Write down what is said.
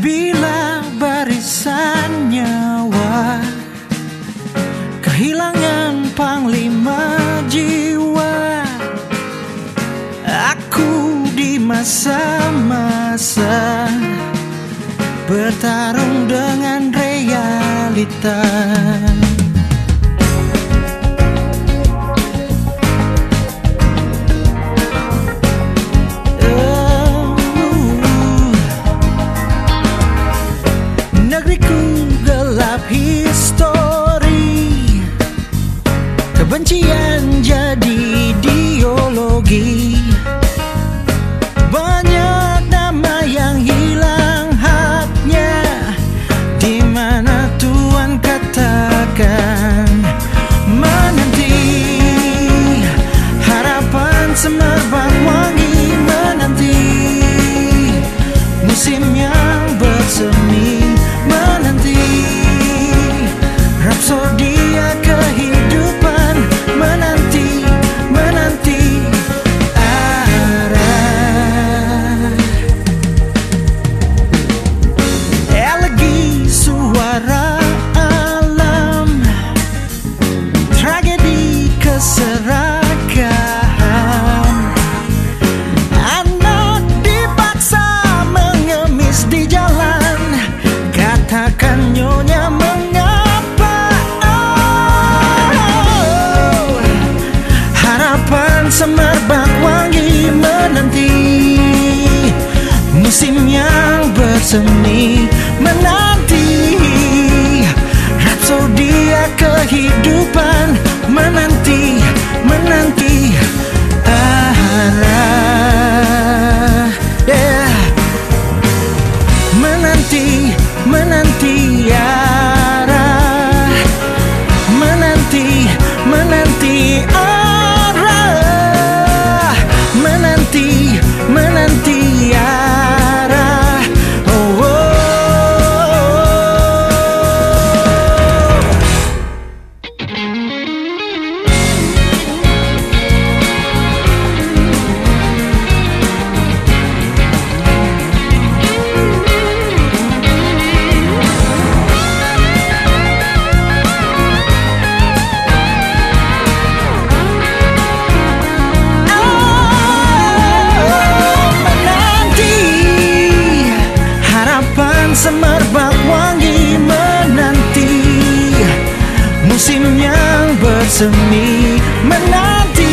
Bila barisan nyawa Kehilangan panglima jiwa Aku di masa-masa Bertarung dengan realitas. semerbak wangi menanti. Musim yang bersemi angin yang bersemi menanti